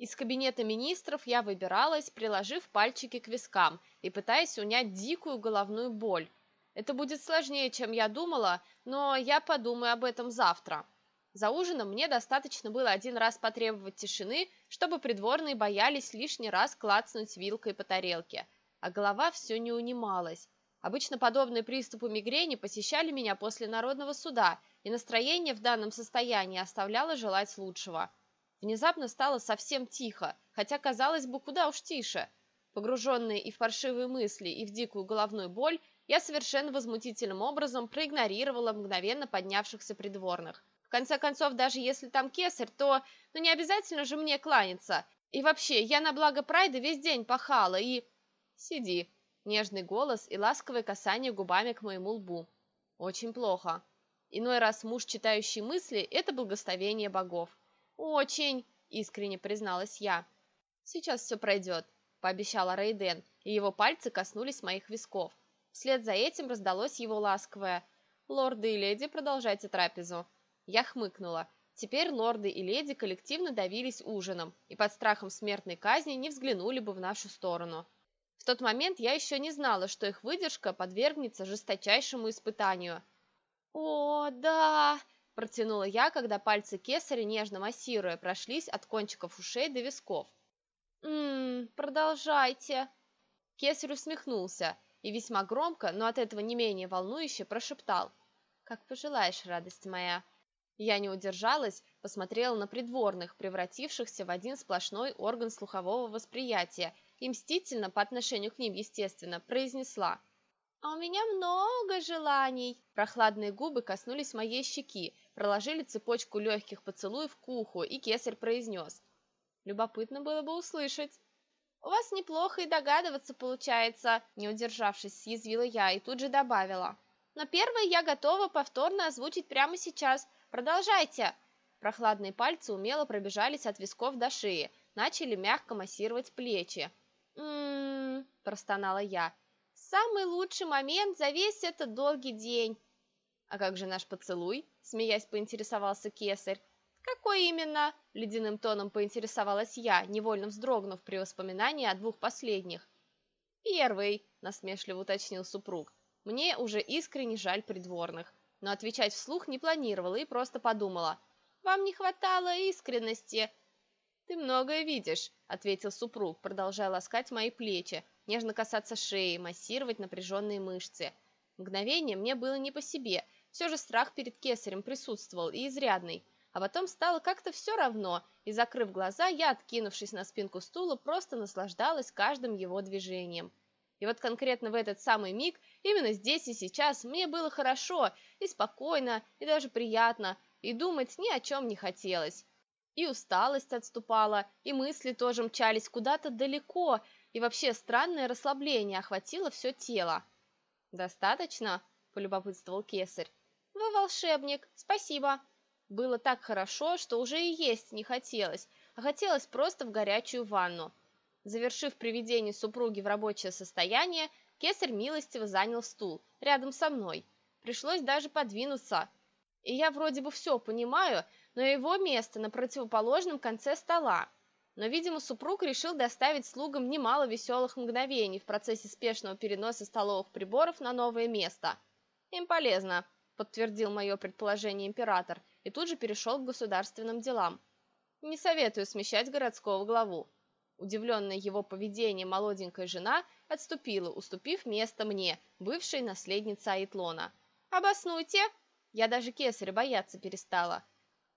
Из кабинета министров я выбиралась, приложив пальчики к вискам и пытаясь унять дикую головную боль. Это будет сложнее, чем я думала, но я подумаю об этом завтра. За ужином мне достаточно было один раз потребовать тишины, чтобы придворные боялись лишний раз клацнуть вилкой по тарелке, а голова все не унималась. Обычно подобные приступы мигрени посещали меня после народного суда, и настроение в данном состоянии оставляло желать лучшего. Внезапно стало совсем тихо, хотя, казалось бы, куда уж тише. Погруженные и в паршивые мысли, и в дикую головную боль, я совершенно возмутительным образом проигнорировала мгновенно поднявшихся придворных. В конце концов, даже если там кесарь, то ну не обязательно же мне кланяться. И вообще, я на благо Прайда весь день пахала и... Сиди. Нежный голос и ласковое касание губами к моему лбу. Очень плохо. Иной раз муж, читающий мысли, это благословение богов. «Очень!» – искренне призналась я. «Сейчас все пройдет», – пообещала Рейден, и его пальцы коснулись моих висков. Вслед за этим раздалось его ласковое «Лорды и леди, продолжайте трапезу». Я хмыкнула. Теперь лорды и леди коллективно давились ужином и под страхом смертной казни не взглянули бы в нашу сторону. В тот момент я еще не знала, что их выдержка подвергнется жесточайшему испытанию. «О, да!» Протянула я, когда пальцы кесаря, нежно массируя, прошлись от кончиков ушей до висков. «Ммм, продолжайте!» Кесарь усмехнулся и весьма громко, но от этого не менее волнующе прошептал. «Как пожелаешь, радость моя!» Я не удержалась, посмотрела на придворных, превратившихся в один сплошной орган слухового восприятия, и мстительно, по отношению к ним, естественно, произнесла – «А у меня много желаний!» Прохладные губы коснулись моей щеки, проложили цепочку легких поцелуев к уху, и кесарь произнес. Любопытно было бы услышать. «У вас неплохо и догадываться получается», не удержавшись, съязвила я и тут же добавила. «Но первое я готова повторно озвучить прямо сейчас. Продолжайте!» Прохладные пальцы умело пробежались от висков до шеи, начали мягко массировать плечи. «М-м-м», простонала я, Самый лучший момент за весь этот долгий день. А как же наш поцелуй? Смеясь, поинтересовался кесарь. Какой именно? Ледяным тоном поинтересовалась я, невольно вздрогнув при воспоминании о двух последних. Первый, насмешливо уточнил супруг. Мне уже искренне жаль придворных, но отвечать вслух не планировала и просто подумала. Вам не хватало искренности. Ты многое видишь, ответил супруг, продолжая ласкать мои плечи, нежно касаться шеи, массировать напряженные мышцы. Мгновение мне было не по себе, все же страх перед кесарем присутствовал и изрядный. А потом стало как-то все равно, и, закрыв глаза, я, откинувшись на спинку стула, просто наслаждалась каждым его движением. И вот конкретно в этот самый миг, именно здесь и сейчас, мне было хорошо и спокойно, и даже приятно, и думать ни о чем не хотелось. И усталость отступала, и мысли тоже мчались куда-то далеко, и вообще странное расслабление охватило все тело. «Достаточно?» – полюбопытствовал кесарь. «Вы волшебник, спасибо!» Было так хорошо, что уже и есть не хотелось, а хотелось просто в горячую ванну. Завершив приведение супруги в рабочее состояние, кесарь милостиво занял стул рядом со мной. Пришлось даже подвинуться. И я вроде бы все понимаю, но его место на противоположном конце стола. Но, видимо, супруг решил доставить слугам немало веселых мгновений в процессе спешного переноса столовых приборов на новое место. «Им полезно», – подтвердил мое предположение император, и тут же перешел к государственным делам. «Не советую смещать городского главу». Удивленная его поведением молоденькая жена отступила, уступив место мне, бывшей наследнице Айтлона. «Обоснуйте!» Я даже кесаря бояться перестала.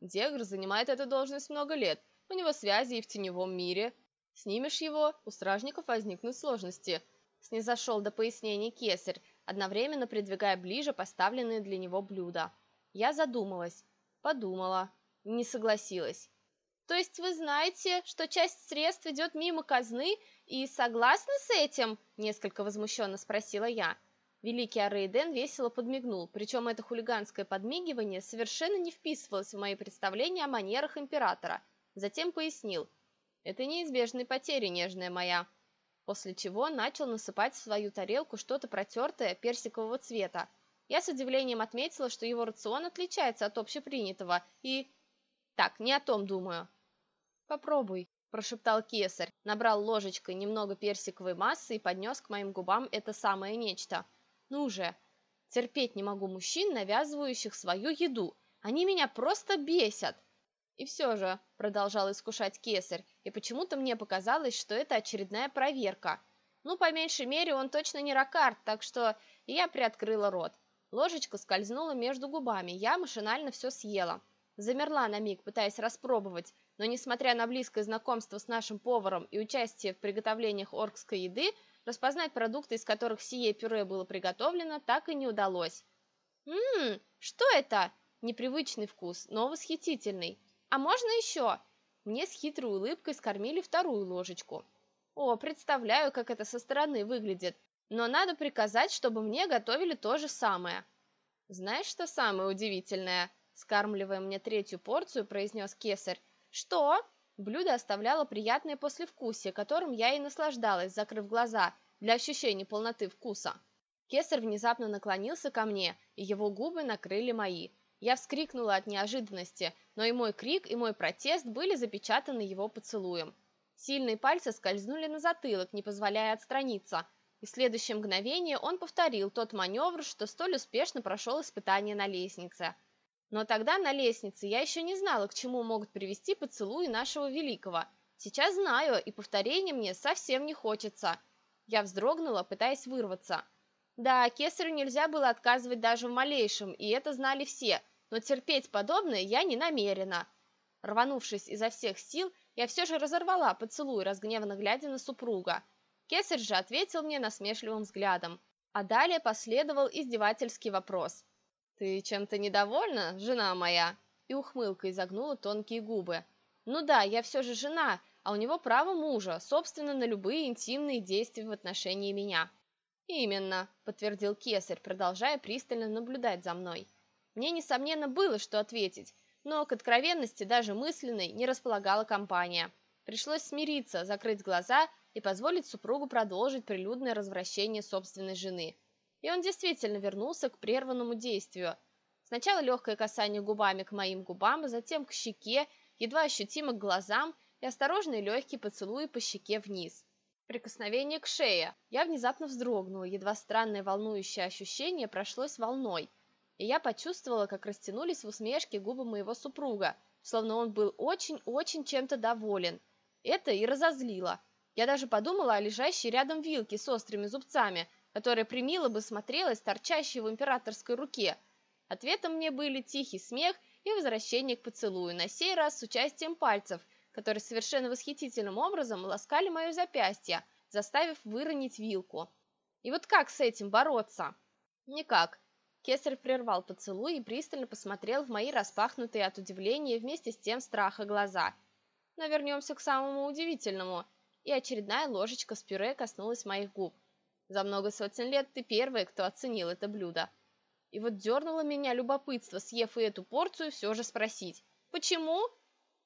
Дегр занимает эту должность много лет – у него связи и в теневом мире. Снимешь его, у стражников возникнут сложности. Снизошел до пояснений кесарь, одновременно придвигая ближе поставленные для него блюда. Я задумалась, подумала, не согласилась. То есть вы знаете, что часть средств идет мимо казны и согласны с этим? Несколько возмущенно спросила я. Великий Арейден весело подмигнул, причем это хулиганское подмигивание совершенно не вписывалось в мои представления о манерах императора – Затем пояснил. «Это неизбежные потери, нежная моя». После чего начал насыпать в свою тарелку что-то протертое персикового цвета. Я с удивлением отметила, что его рацион отличается от общепринятого и... Так, не о том думаю. «Попробуй», прошептал кесарь, набрал ложечкой немного персиковой массы и поднес к моим губам это самое нечто. Ну же, терпеть не могу мужчин, навязывающих свою еду. Они меня просто бесят. И все же, продолжал искушать кесарь, и почему-то мне показалось, что это очередная проверка. Ну, по меньшей мере, он точно не ракард, так что я приоткрыла рот. Ложечка скользнула между губами, я машинально все съела. Замерла на миг, пытаясь распробовать, но, несмотря на близкое знакомство с нашим поваром и участие в приготовлениях оркской еды, распознать продукты, из которых сие пюре было приготовлено, так и не удалось. «Ммм, что это?» Непривычный вкус, но восхитительный. «А можно еще?» Мне с хитрой улыбкой скормили вторую ложечку. О, представляю, как это со стороны выглядит, но надо приказать, чтобы мне готовили то же самое. Знаешь, что самое удивительное? Скармливая мне третью порцию, произнес кесарь, «Что?» Блюдо оставляло приятное послевкусие, которым я и наслаждалась, закрыв глаза, для ощущения полноты вкуса. Кесарь внезапно наклонился ко мне, и его губы накрыли мои. Я вскрикнула от неожиданности, но и мой крик, и мой протест были запечатаны его поцелуем. Сильные пальцы скользнули на затылок, не позволяя отстраниться, и в следующее мгновение он повторил тот маневр, что столь успешно прошел испытание на лестнице – но тогда на лестнице я еще не знала, к чему могут привести поцелуи нашего великого. Сейчас знаю, и повторения мне совсем не хочется. Я вздрогнула, пытаясь вырваться. Да, кесарю нельзя было отказывать даже в малейшем, и это знали все, но терпеть подобное я не намерена. Рванувшись изо всех сил, я все же разорвала поцелуй, разгневанно глядя на супруга. Кесарь же ответил мне насмешливым взглядом. А далее последовал издевательский вопрос. «Ты чем-то недовольна, жена моя?» И ухмылка изогнула тонкие губы. «Ну да, я все же жена, а у него право мужа, собственно, на любые интимные действия в отношении меня». «Именно», — подтвердил кесарь, продолжая пристально наблюдать за мной. Мне, несомненно, было что ответить, но к откровенности даже мысленной не располагала компания. Пришлось смириться, закрыть глаза и позволить супругу продолжить прилюдное развращение собственной жены. И он действительно вернулся к прерванному действию. Сначала легкое касание губами к моим губам, затем к щеке, едва ощутимо к глазам и осторожный легкий поцелуй по щеке вниз. Прикосновение к шее. Я внезапно вздрогнула, едва странное волнующее ощущение прошлось волной, и я почувствовала, как растянулись в усмешке губы моего супруга, словно он был очень-очень чем-то доволен. Это и разозлило. Я даже подумала о лежащей рядом вилке с острыми зубцами – которая примило бы смотрелась торчащей в императорской руке. Ответом мне были тихий смех и возвращение к поцелую, на сей раз с участием пальцев, которые совершенно восхитительным образом ласкали мое запястье, заставив выронить вилку. И вот как с этим бороться? Никак. Кесарь прервал поцелуй и пристально посмотрел в мои распахнутые от удивления вместе с тем страха глаза. Но вернемся к самому удивительному. И очередная ложечка с пюре коснулась моих губ. За много сотен лет ты первая, кто оценил это блюдо. И вот дернуло меня любопытство, съев и эту порцию, все же спросить. Почему?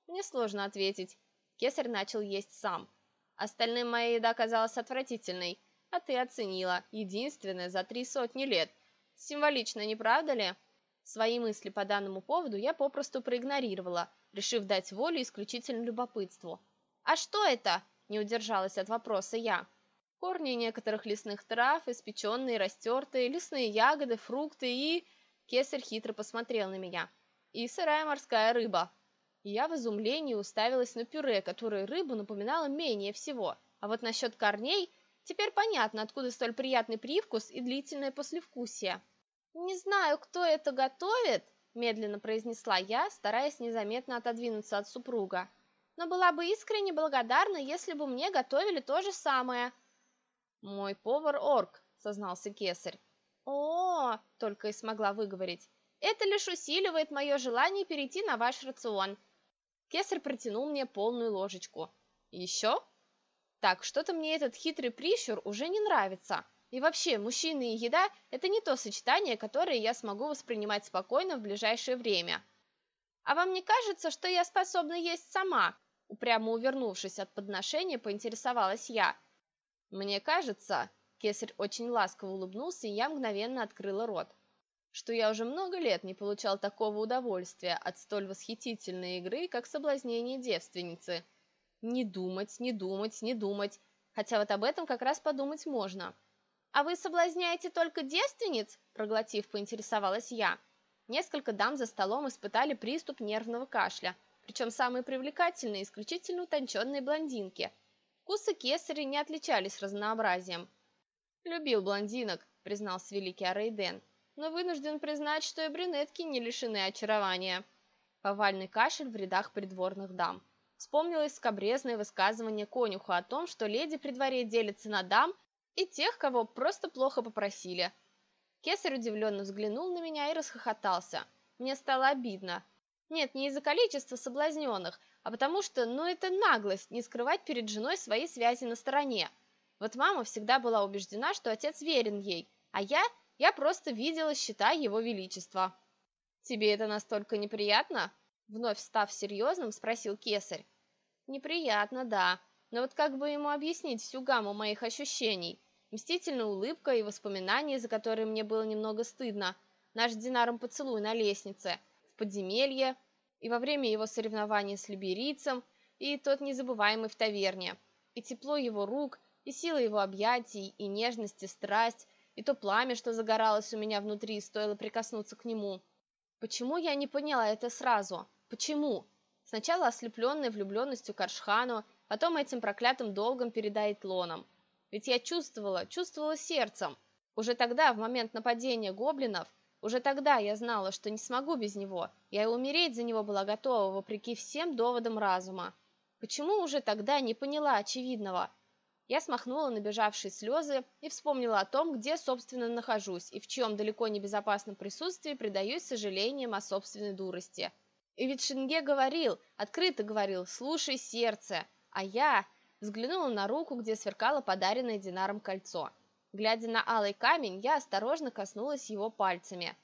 Мне сложно ответить. Кесарь начал есть сам. Остальным моя еда казалась отвратительной, а ты оценила, единственная за три сотни лет. Символично, не правда ли? Свои мысли по данному поводу я попросту проигнорировала, решив дать волю исключительно любопытству. «А что это?» – не удержалась от вопроса я корни некоторых лесных трав, испеченные, растертые, лесные ягоды, фрукты и... Кесарь хитро посмотрел на меня. И сырая морская рыба. И я в изумлении уставилась на пюре, которое рыбу напоминало менее всего. А вот насчет корней, теперь понятно, откуда столь приятный привкус и длительное послевкусие. «Не знаю, кто это готовит», – медленно произнесла я, стараясь незаметно отодвинуться от супруга. «Но была бы искренне благодарна, если бы мне готовили то же самое». «Мой повар-орк», — сознался кесарь. о только и смогла выговорить. «Это лишь усиливает мое желание перейти на ваш рацион». Кесарь протянул мне полную ложечку. «Еще?» «Так, что-то мне этот хитрый прищур уже не нравится. И вообще, мужчины и еда – это не то сочетание, которое я смогу воспринимать спокойно в ближайшее время». «А вам не кажется, что я способна есть сама?» Упрямо увернувшись от подношения, поинтересовалась я – мне кажется, Кесарь очень ласково улыбнулся, и я мгновенно открыла рот, что я уже много лет не получал такого удовольствия от столь восхитительной игры, как соблазнение девственницы. Не думать, не думать, не думать. Хотя вот об этом как раз подумать можно. «А вы соблазняете только девственниц?» – проглотив, поинтересовалась я. Несколько дам за столом испытали приступ нервного кашля, причем самые привлекательные, исключительно утонченные блондинки. Вкусы кесаря не отличались разнообразием. «Любил блондинок», – признался великий Арейден, «но вынужден признать, что и брюнетки не лишены очарования». Повальный кашель в рядах придворных дам. Вспомнилось скобрезное высказывание конюха о том, что леди при дворе делятся на дам и тех, кого просто плохо попросили – Кесарь удивленно взглянул на меня и расхохотался. Мне стало обидно. Нет, не из-за количества соблазненных, а потому что, ну, это наглость не скрывать перед женой свои связи на стороне. Вот мама всегда была убеждена, что отец верен ей, а я, я просто видела счета его величества. «Тебе это настолько неприятно?» Вновь став серьезным, спросил кесарь. «Неприятно, да. Но вот как бы ему объяснить всю гамму моих ощущений?» Мстительная улыбка и воспоминания, за которые мне было немного стыдно. Наш с Динаром поцелуй на лестнице, в подземелье, и во время его соревнования с либерийцем, и тот незабываемый в таверне. И тепло его рук, и сила его объятий, и нежность, и страсть, и то пламя, что загоралось у меня внутри, стоило прикоснуться к нему. Почему я не поняла это сразу? Почему? Сначала ослепленная влюбленностью к Аршхану, потом этим проклятым долгом перед Айтлоном – ведь я чувствовала, чувствовала сердцем. Уже тогда, в момент нападения гоблинов, уже тогда я знала, что не смогу без него. Я и умереть за него была готова, вопреки всем доводам разума. Почему уже тогда не поняла очевидного? Я смахнула набежавшие слезы и вспомнила о том, где, собственно, нахожусь и в чьем далеко не безопасном присутствии предаюсь сожалениям о собственной дурости. И ведь Шинге говорил, открыто говорил, слушай сердце, а я... Взглянула на руку, где сверкало подаренное Динаром кольцо. Глядя на алый камень, я осторожно коснулась его пальцами.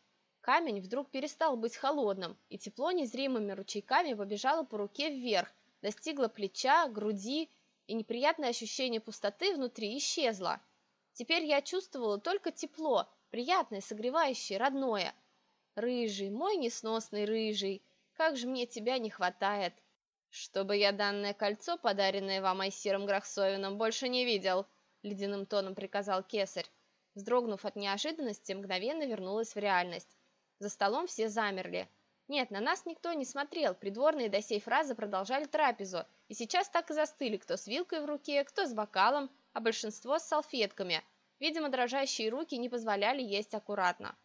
Камень вдруг перестал быть холодным, и тепло незримыми ручейками побежало по руке вверх, достигло плеча, груди, и неприятное ощущение пустоты внутри исчезло. Теперь я чувствовала только тепло, приятное, согревающее, родное. Рыжий, мой несносный рыжий, как же мне тебя не хватает чтобы я данное кольцо, подаренное вам Айсиром Грахсовином, больше не видел», — ледяным тоном приказал кесарь. Вздрогнув от неожиданности, мгновенно вернулась в реальность. За столом все замерли. Нет, на нас никто не смотрел, придворные до сей фразы продолжали трапезу, и сейчас так и застыли, кто с вилкой в руке, кто с бокалом, а большинство с салфетками. Видимо, дрожащие руки не позволяли есть аккуратно.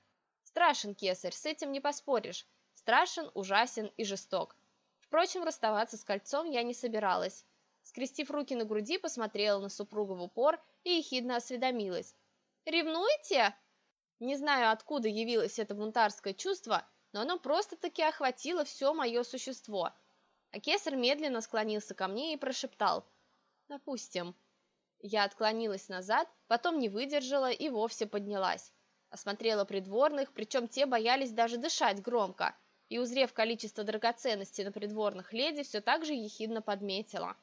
Страшен кесарь, с этим не поспоришь. Страшен, ужасен и жесток. Впрочем, расставаться с кольцом я не собиралась. Скрестив руки на груди, посмотрела на супруга в упор и ехидно осведомилась. «Ревнуете?» Не знаю, откуда явилось это бунтарское чувство, но оно просто-таки охватило все мое существо. А кесарь медленно склонился ко мне и прошептал. «Допустим». Я отклонилась назад, потом не выдержала и вовсе поднялась. Осмотрела придворных, причем те боялись даже дышать громко – и, узрев количество драгоценностей на придворных леди, все так же ехидно подметила.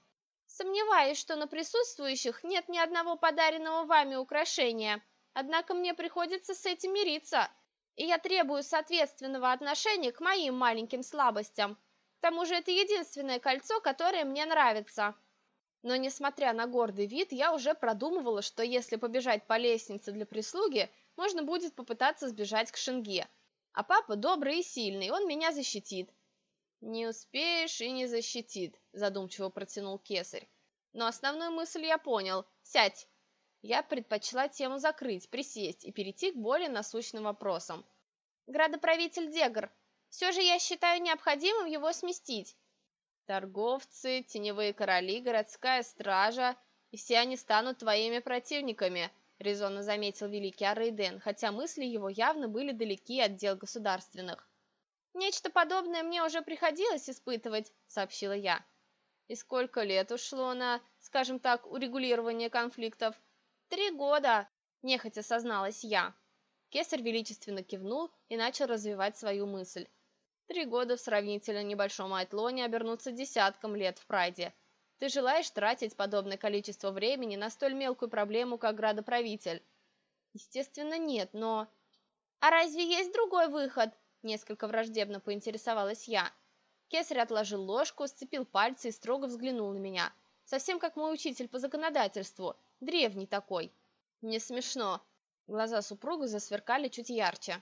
«Сомневаюсь, что на присутствующих нет ни одного подаренного вами украшения, однако мне приходится с этим мириться, и я требую соответственного отношения к моим маленьким слабостям. К тому же это единственное кольцо, которое мне нравится». Но, несмотря на гордый вид, я уже продумывала, что если побежать по лестнице для прислуги, можно будет попытаться сбежать к Шенге – а папа добрый и сильный, он меня защитит. Не успеешь и не защитит, задумчиво протянул кесарь. Но основную мысль я понял. Сядь. Я предпочла тему закрыть, присесть и перейти к более насущным вопросам. Градоправитель Дегр. Все же я считаю необходимым его сместить. Торговцы, теневые короли, городская стража, и все они станут твоими противниками, — резонно заметил великий Арейден, хотя мысли его явно были далеки от дел государственных. «Нечто подобное мне уже приходилось испытывать», — сообщила я. «И сколько лет ушло на, скажем так, урегулирование конфликтов?» «Три года», — нехотя созналась я. Кесарь величественно кивнул и начал развивать свою мысль. Три года в сравнительно небольшом Айтлоне обернутся десятком лет в Прайде — ты желаешь тратить подобное количество времени на столь мелкую проблему, как градоправитель? Естественно, нет, но... А разве есть другой выход? Несколько враждебно поинтересовалась я. Кесарь отложил ложку, сцепил пальцы и строго взглянул на меня. Совсем как мой учитель по законодательству, древний такой. Не смешно. Глаза супруга засверкали чуть ярче.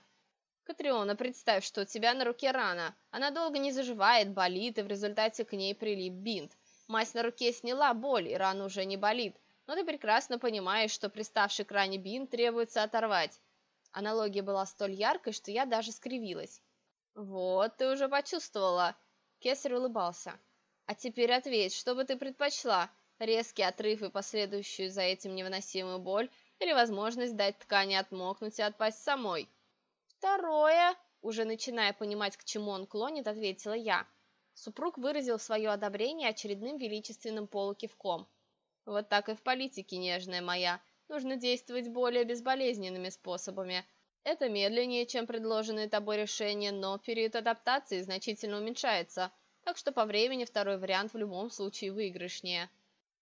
Катриона, представь, что у тебя на руке рана. Она долго не заживает, болит, и в результате к ней прилип бинт. Мазь на руке сняла боль, и рана уже не болит. Но ты прекрасно понимаешь, что приставший к ране бинт требуется оторвать. Аналогия была столь яркой, что я даже скривилась. «Вот, ты уже почувствовала!» Кесарь улыбался. «А теперь ответь, что бы ты предпочла? Резкий отрыв и последующую за этим невыносимую боль или возможность дать ткани отмокнуть и отпасть самой?» «Второе!» Уже начиная понимать, к чему он клонит, ответила я. Супруг выразил свое одобрение очередным величественным полукивком. «Вот так и в политике, нежная моя. Нужно действовать более безболезненными способами. Это медленнее, чем предложенное тобой решение, но период адаптации значительно уменьшается, так что по времени второй вариант в любом случае выигрышнее.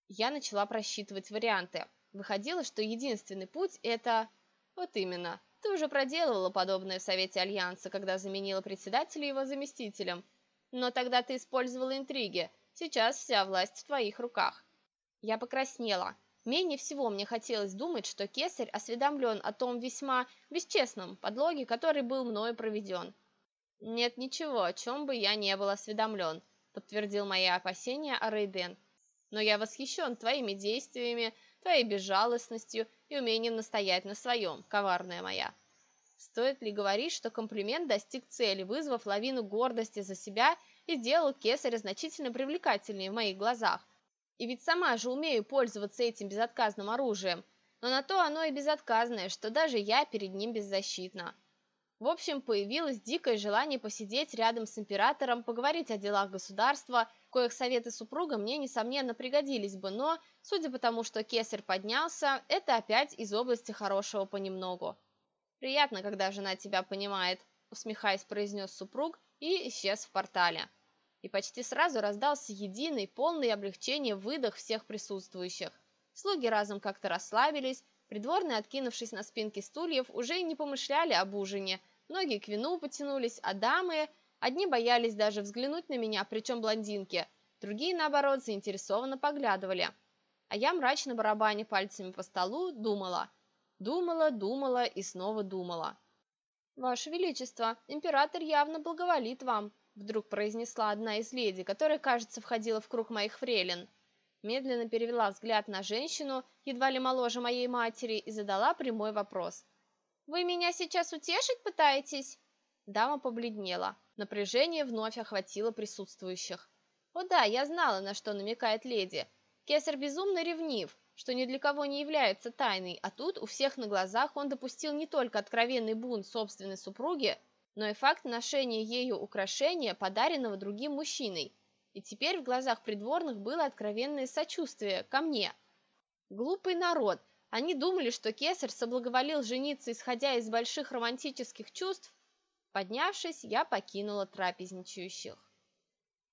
Я начала просчитывать варианты. Выходило, что единственный путь – это… Вот именно. Ты уже проделывала подобное в Совете Альянса, когда заменила председателя его заместителем. Но тогда ты использовала интриги. Сейчас вся власть в твоих руках. Я покраснела. Менее всего мне хотелось думать, что кесарь осведомлен о том весьма бесчестном подлоге, который был мною проведен. «Нет ничего, о чем бы я не был осведомлен», — подтвердил мои опасения Арейден. «Но я восхищен твоими действиями, твоей безжалостностью и умением настоять на своем, коварная моя». Стоит ли говорить, что комплимент достиг цели, вызвав лавину гордости за себя и сделал кесаря значительно привлекательнее в моих глазах? И ведь сама же умею пользоваться этим безотказным оружием, но на то оно и безотказное, что даже я перед ним беззащитна. В общем, появилось дикое желание посидеть рядом с императором, поговорить о делах государства, коих советы супруга мне, несомненно, пригодились бы, но, судя по тому, что кесарь поднялся, это опять из области хорошего понемногу. «Приятно, когда жена тебя понимает», — усмехаясь, произнес супруг и исчез в портале и почти сразу раздался единый, полный облегчения выдох всех присутствующих. Слуги разом как-то расслабились, придворные, откинувшись на спинки стульев, уже не помышляли об ужине, многие к вину потянулись, а дамы, одни боялись даже взглянуть на меня, причем блондинки, другие, наоборот, заинтересованно поглядывали. А я, мрачно барабаня пальцами по столу, думала, думала, думала и снова думала. «Ваше Величество, император явно благоволит вам», вдруг произнесла одна из леди, которая, кажется, входила в круг моих фрейлин. Медленно перевела взгляд на женщину, едва ли моложе моей матери, и задала прямой вопрос. «Вы меня сейчас утешить пытаетесь?» Дама побледнела. Напряжение вновь охватило присутствующих. «О да, я знала, на что намекает леди. Кесар безумно ревнив, что ни для кого не является тайной, а тут у всех на глазах он допустил не только откровенный бунт собственной супруги, но и факт ношения ею украшения, подаренного другим мужчиной. И теперь в глазах придворных было откровенное сочувствие ко мне. Глупый народ, они думали, что кесарь соблаговолил жениться, исходя из больших романтических чувств. Поднявшись, я покинула трапезничающих.